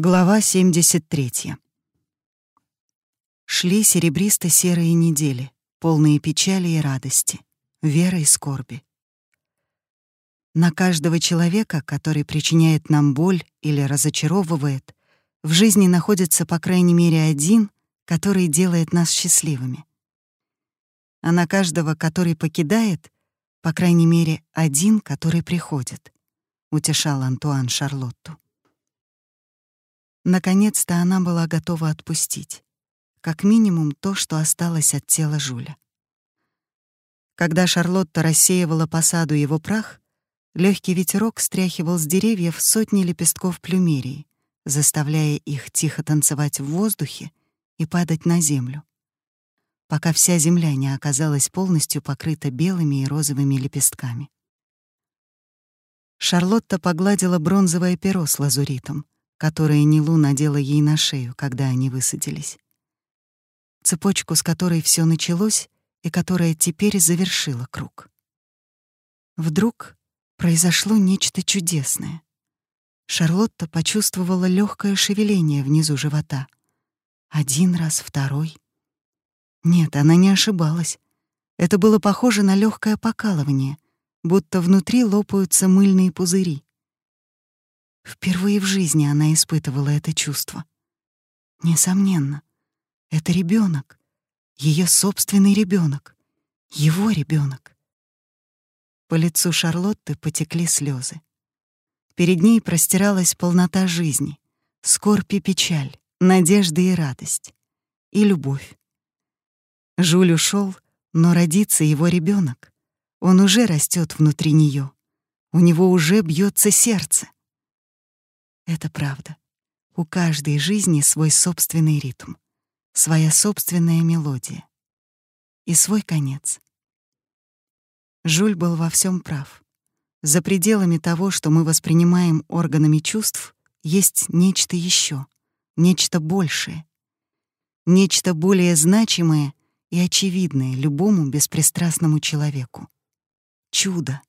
Глава 73. Шли серебристо-серые недели, полные печали и радости, веры и скорби. На каждого человека, который причиняет нам боль или разочаровывает, в жизни находится по крайней мере один, который делает нас счастливыми. А на каждого, который покидает, по крайней мере один, который приходит, утешал Антуан Шарлотту. Наконец-то она была готова отпустить. Как минимум то, что осталось от тела Жуля. Когда Шарлотта рассеивала по саду его прах, легкий ветерок стряхивал с деревьев сотни лепестков плюмерии, заставляя их тихо танцевать в воздухе и падать на землю, пока вся земля не оказалась полностью покрыта белыми и розовыми лепестками. Шарлотта погладила бронзовое перо с лазуритом — которое Нилу надела ей на шею, когда они высадились. Цепочку, с которой все началось и которая теперь завершила круг. Вдруг произошло нечто чудесное. Шарлотта почувствовала легкое шевеление внизу живота. Один раз, второй. Нет, она не ошибалась. Это было похоже на легкое покалывание, будто внутри лопаются мыльные пузыри. Впервые в жизни она испытывала это чувство. Несомненно, это ребенок, ее собственный ребенок, его ребенок. По лицу Шарлотты потекли слезы. Перед ней простиралась полнота жизни, скорбь и печаль, надежда и радость, и любовь. Жуль ушел, но родится его ребенок. Он уже растет внутри нее. У него уже бьется сердце. Это правда. У каждой жизни свой собственный ритм, своя собственная мелодия и свой конец. Жуль был во всем прав. За пределами того, что мы воспринимаем органами чувств, есть нечто еще, нечто большее, нечто более значимое и очевидное любому беспристрастному человеку. Чудо.